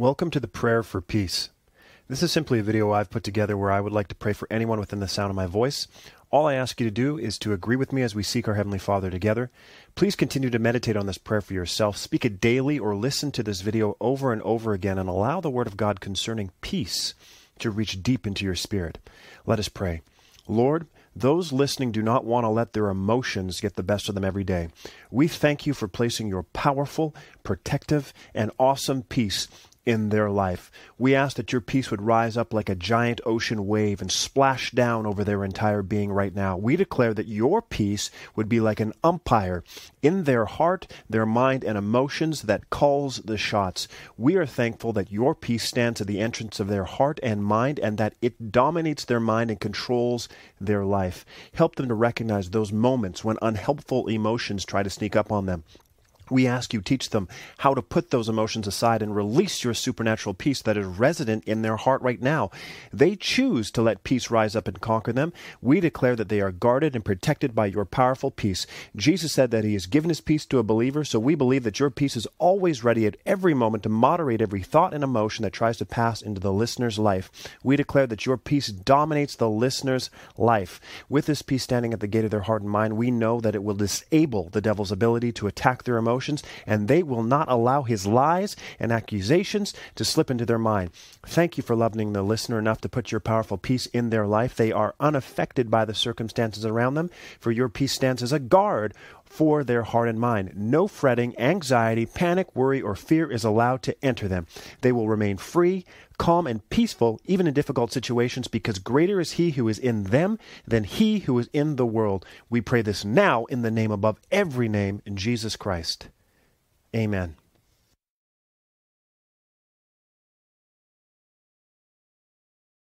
Welcome to the Prayer for Peace. This is simply a video I've put together where I would like to pray for anyone within the sound of my voice. All I ask you to do is to agree with me as we seek our Heavenly Father together. Please continue to meditate on this prayer for yourself. Speak it daily or listen to this video over and over again and allow the Word of God concerning peace to reach deep into your spirit. Let us pray. Lord, those listening do not want to let their emotions get the best of them every day. We thank you for placing your powerful, protective, and awesome peace in their life. We ask that your peace would rise up like a giant ocean wave and splash down over their entire being right now. We declare that your peace would be like an umpire in their heart, their mind, and emotions that calls the shots. We are thankful that your peace stands at the entrance of their heart and mind and that it dominates their mind and controls their life. Help them to recognize those moments when unhelpful emotions try to sneak up on them. We ask you, teach them how to put those emotions aside and release your supernatural peace that is resident in their heart right now. They choose to let peace rise up and conquer them. We declare that they are guarded and protected by your powerful peace. Jesus said that he has given his peace to a believer, so we believe that your peace is always ready at every moment to moderate every thought and emotion that tries to pass into the listener's life. We declare that your peace dominates the listener's life. With this peace standing at the gate of their heart and mind, we know that it will disable the devil's ability to attack their emotions emotions, and they will not allow his lies and accusations to slip into their mind. Thank you for loving the listener enough to put your powerful peace in their life. They are unaffected by the circumstances around them, for your peace stands as a guard for their heart and mind. No fretting, anxiety, panic, worry, or fear is allowed to enter them. They will remain free, calm, and peaceful even in difficult situations because greater is He who is in them than He who is in the world. We pray this now in the name above every name, in Jesus Christ. Amen.